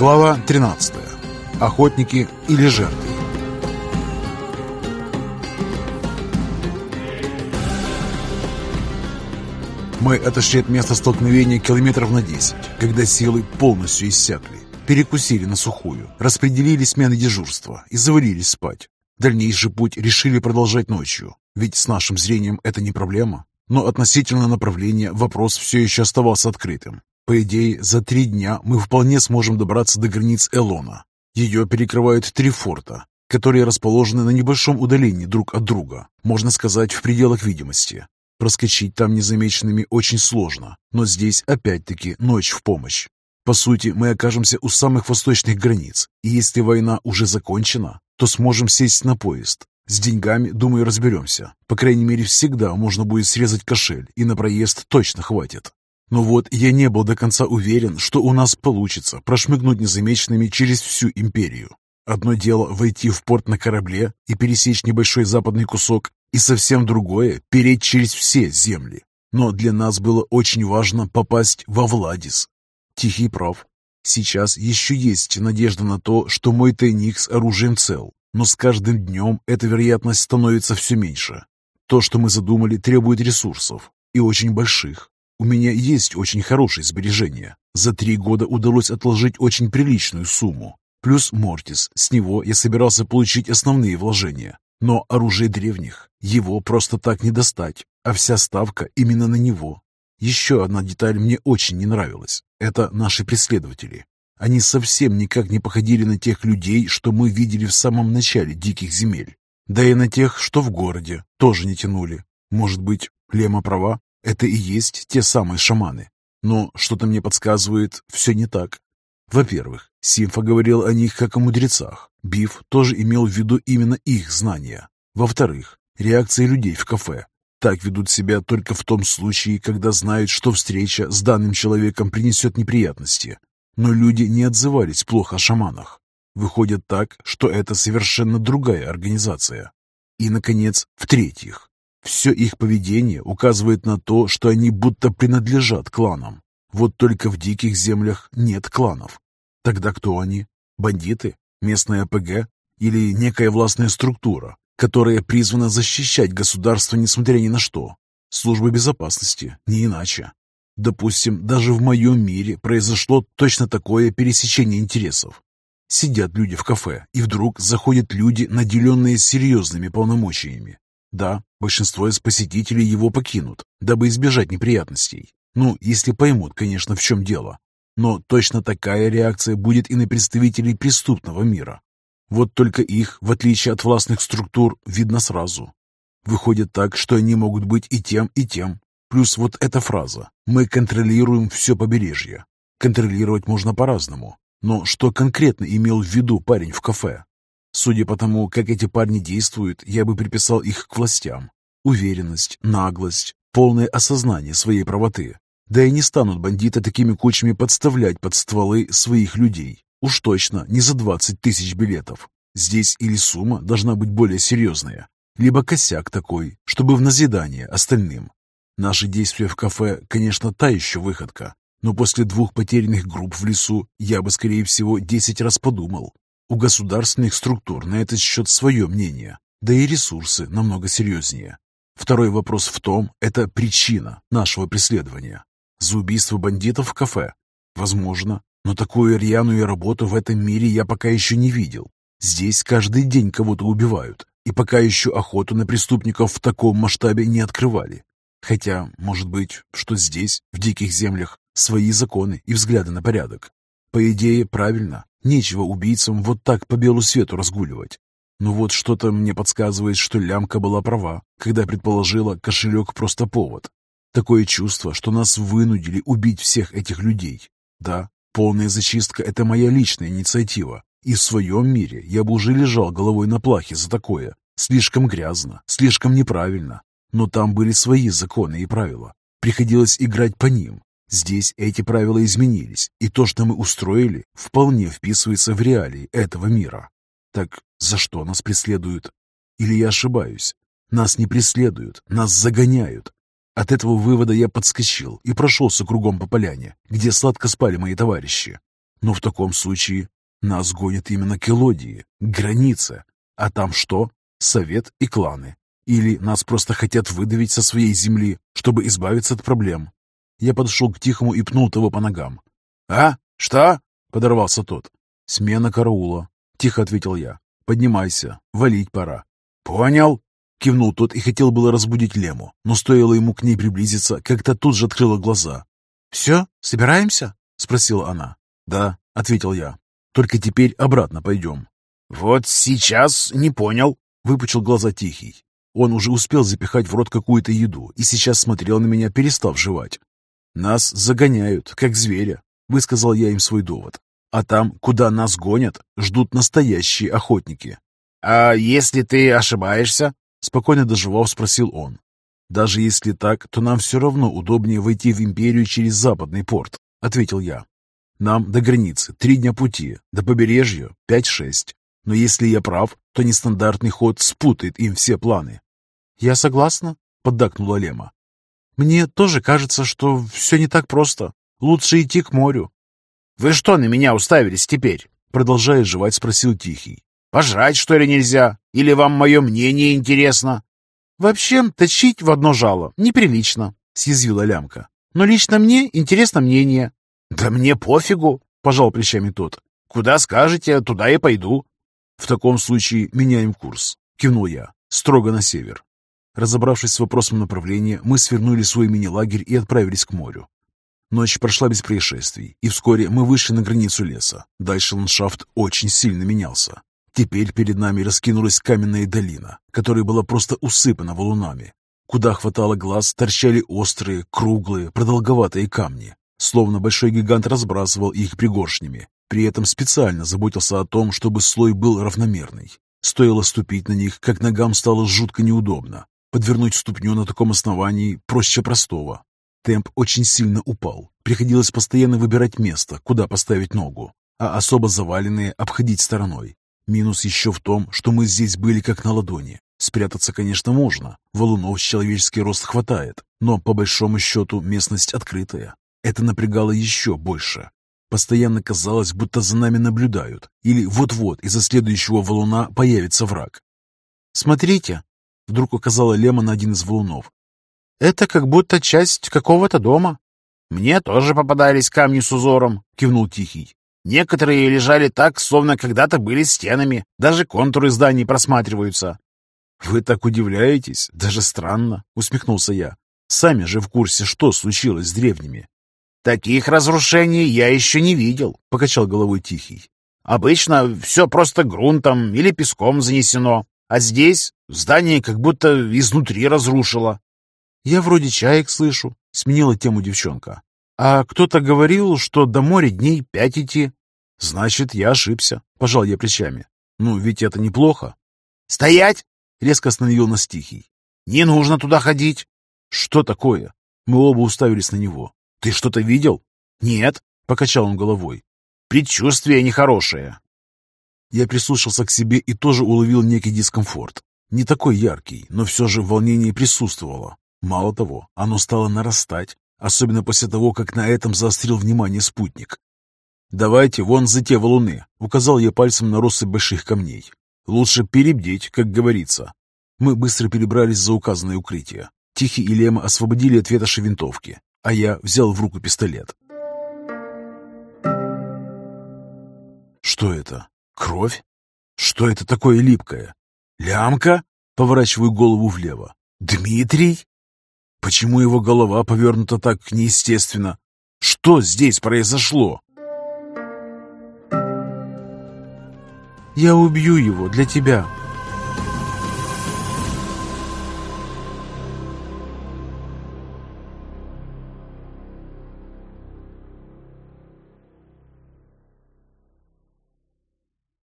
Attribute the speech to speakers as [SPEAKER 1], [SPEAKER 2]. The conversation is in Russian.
[SPEAKER 1] Глава 13. Охотники или жертвы. Мы отошли от места столкновения километров на 10, когда силы полностью иссякли. Перекусили на сухую, распределили смены дежурства и завалились спать. Дальнейший путь решили продолжать ночью, ведь с нашим зрением это не проблема. Но относительно направления вопрос все еще оставался открытым. По идее, за три дня мы вполне сможем добраться до границ Элона. Ее перекрывают три форта, которые расположены на небольшом удалении друг от друга, можно сказать, в пределах видимости. Проскочить там незамеченными очень сложно, но здесь опять-таки ночь в помощь. По сути, мы окажемся у самых восточных границ, и если война уже закончена, то сможем сесть на поезд. С деньгами, думаю, разберемся. По крайней мере, всегда можно будет срезать кошель, и на проезд точно хватит. Но вот я не был до конца уверен, что у нас получится прошмыгнуть незамеченными через всю империю. Одно дело войти в порт на корабле и пересечь небольшой западный кусок, и совсем другое — переть через все земли. Но для нас было очень важно попасть во Владис. Тихий прав. Сейчас еще есть надежда на то, что мой тайник с оружием цел, но с каждым днем эта вероятность становится все меньше. То, что мы задумали, требует ресурсов, и очень больших. У меня есть очень хорошие сбережения. За три года удалось отложить очень приличную сумму. Плюс Мортис, с него я собирался получить основные вложения. Но оружие древних, его просто так не достать, а вся ставка именно на него. Еще одна деталь мне очень не нравилась. Это наши преследователи. Они совсем никак не походили на тех людей, что мы видели в самом начале диких земель. Да и на тех, что в городе, тоже не тянули. Может быть, Лема права? Это и есть те самые шаманы. Но что-то мне подсказывает, все не так. Во-первых, Симфа говорил о них как о мудрецах. Биф тоже имел в виду именно их знания. Во-вторых, реакции людей в кафе. Так ведут себя только в том случае, когда знают, что встреча с данным человеком принесет неприятности. Но люди не отзывались плохо о шаманах. Выходит так, что это совершенно другая организация. И, наконец, в-третьих, все их поведение указывает на то, что они будто принадлежат кланам. Вот только в диких землях нет кланов. Тогда кто они? Бандиты? Местная АПГ? Или некая властная структура, которая призвана защищать государство несмотря ни на что? Служба безопасности, не иначе. Допустим, даже в моем мире произошло точно такое пересечение интересов. Сидят люди в кафе, и вдруг заходят люди, наделенные серьезными полномочиями. Да, большинство из посетителей его покинут, дабы избежать неприятностей. Ну, если поймут, конечно, в чем дело. Но точно такая реакция будет и на представителей преступного мира. Вот только их, в отличие от властных структур, видно сразу. Выходит так, что они могут быть и тем, и тем. Плюс вот эта фраза «Мы контролируем все побережье». Контролировать можно по-разному. Но что конкретно имел в виду парень в кафе? Судя по тому, как эти парни действуют, я бы приписал их к властям. Уверенность, наглость, полное осознание своей правоты. Да и не станут бандиты такими кучами подставлять под стволы своих людей. Уж точно не за 20 тысяч билетов. Здесь или сумма должна быть более серьезная, либо косяк такой, чтобы в назидание остальным. Наши действия в кафе, конечно, та еще выходка, но после двух потерянных групп в лесу я бы, скорее всего, 10 раз подумал, у государственных структур на этот счет свое мнение, да и ресурсы намного серьезнее. Второй вопрос в том, это причина нашего преследования. За убийство бандитов в кафе? Возможно, но такую рьяную работу в этом мире я пока еще не видел. Здесь каждый день кого-то убивают, и пока еще охоту на преступников в таком масштабе не открывали. Хотя, может быть, что здесь, в диких землях, свои законы и взгляды на порядок. По идее, правильно, Нечего убийцам вот так по белу свету разгуливать. Но вот что-то мне подсказывает, что лямка была права, когда предположила кошелек просто повод. Такое чувство, что нас вынудили убить всех этих людей. Да, полная зачистка – это моя личная инициатива. И в своем мире я бы уже лежал головой на плахе за такое. Слишком грязно, слишком неправильно. Но там были свои законы и правила. Приходилось играть по ним, Здесь эти правила изменились, и то, что мы устроили, вполне вписывается в реалии этого мира. Так за что нас преследуют? Или я ошибаюсь? Нас не преследуют, нас загоняют. От этого вывода я подскочил и прошелся кругом по поляне, где сладко спали мои товарищи. Но в таком случае нас гонят именно к Элодии, к границе. А там что? Совет и кланы. Или нас просто хотят выдавить со своей земли, чтобы избавиться от проблем. Я подошел к Тихому и пнул того по ногам. «А? Что?» — подорвался тот. «Смена караула», — тихо ответил я. «Поднимайся, валить пора». «Понял», — кивнул тот и хотел было разбудить Лему, но стоило ему к ней приблизиться, как-то тут же открыла глаза. «Все, собираемся?» — спросила она. «Да», — ответил я. «Только теперь обратно пойдем».
[SPEAKER 2] «Вот сейчас не понял», — выпучил глаза Тихий.
[SPEAKER 1] Он уже успел запихать в рот какую-то еду и сейчас смотрел на меня, перестав жевать. «Нас загоняют, как зверя», — высказал я им свой довод. «А там, куда нас гонят, ждут настоящие охотники».
[SPEAKER 2] «А если ты ошибаешься?»
[SPEAKER 1] — спокойно доживав, спросил он. «Даже если так, то нам все равно удобнее войти в империю через западный порт», — ответил я. «Нам до границы три дня пути, до побережья пять-шесть. Но если я прав, то нестандартный ход спутает им все планы». «Я согласна», — поддакнула Лема. «Мне тоже кажется, что все не так просто. Лучше идти к морю».
[SPEAKER 2] «Вы что на меня уставились теперь?»
[SPEAKER 1] Продолжая жевать, спросил Тихий.
[SPEAKER 2] «Пожрать, что ли, нельзя? Или вам мое мнение интересно?»
[SPEAKER 3] «Вообще, точить в одно жало неприлично», — съязвила лямка. «Но лично мне интересно мнение».
[SPEAKER 2] «Да мне пофигу», — пожал плечами тот. «Куда скажете, туда и пойду».
[SPEAKER 1] «В таком случае меняем курс», — кивнул я, строго на север. Разобравшись с вопросом направления, мы свернули свой мини-лагерь и отправились к морю. Ночь прошла без происшествий, и вскоре мы вышли на границу леса. Дальше ландшафт очень сильно менялся. Теперь перед нами раскинулась каменная долина, которая была просто усыпана валунами. Куда хватало глаз, торчали острые, круглые, продолговатые камни. Словно большой гигант разбрасывал их пригоршнями, при этом специально заботился о том, чтобы слой был равномерный. Стоило ступить на них, как ногам стало жутко неудобно. Подвернуть ступню на таком основании проще простого. Темп очень сильно упал. Приходилось постоянно выбирать место, куда поставить ногу, а особо заваленные обходить стороной. Минус еще в том, что мы здесь были как на ладони. Спрятаться, конечно, можно. Валунов с человеческий рост хватает, но по большому счету местность открытая. Это напрягало еще больше. Постоянно казалось, будто за нами наблюдают, или вот-вот из-за следующего валуна появится враг.
[SPEAKER 3] «Смотрите!» — вдруг указала Лема на один из валунов.
[SPEAKER 2] «Это как будто часть какого-то дома». «Мне тоже попадались камни с узором», — кивнул Тихий. «Некоторые лежали так, словно когда-то были стенами. Даже контуры зданий просматриваются».
[SPEAKER 1] «Вы так удивляетесь? Даже странно», — усмехнулся я. «Сами же в курсе, что случилось с древними.
[SPEAKER 2] «Таких разрушений я еще не видел», — покачал головой Тихий. «Обычно все просто грунтом или песком занесено, а здесь здание как будто изнутри разрушило».
[SPEAKER 3] «Я вроде чаек слышу», — сменила тему девчонка. «А кто-то говорил, что до моря дней пять идти».
[SPEAKER 1] «Значит, я ошибся», — пожал я плечами. «Ну, ведь это неплохо».
[SPEAKER 2] «Стоять!»
[SPEAKER 1] — резко остановил нас Тихий.
[SPEAKER 2] «Не нужно туда ходить».
[SPEAKER 1] «Что такое?» Мы оба уставились на него. «Ты что-то видел?»
[SPEAKER 2] «Нет», — покачал он головой. «Предчувствие нехорошее».
[SPEAKER 1] Я прислушался к себе и тоже уловил некий дискомфорт. Не такой яркий, но все же волнение присутствовало. Мало того, оно стало нарастать, особенно после того, как на этом заострил внимание спутник. «Давайте вон за те валуны», — указал я пальцем на россыпь больших камней. «Лучше перебдеть, как говорится». Мы быстро перебрались за указанное укрытие. Тихий и Лема освободили от ветоши винтовки а я взял в руку пистолет. Что это? Кровь? Что это такое липкое? Лямка? Поворачиваю голову влево. Дмитрий? Почему его голова повернута так неестественно? Что здесь произошло?
[SPEAKER 3] «Я убью его для тебя»,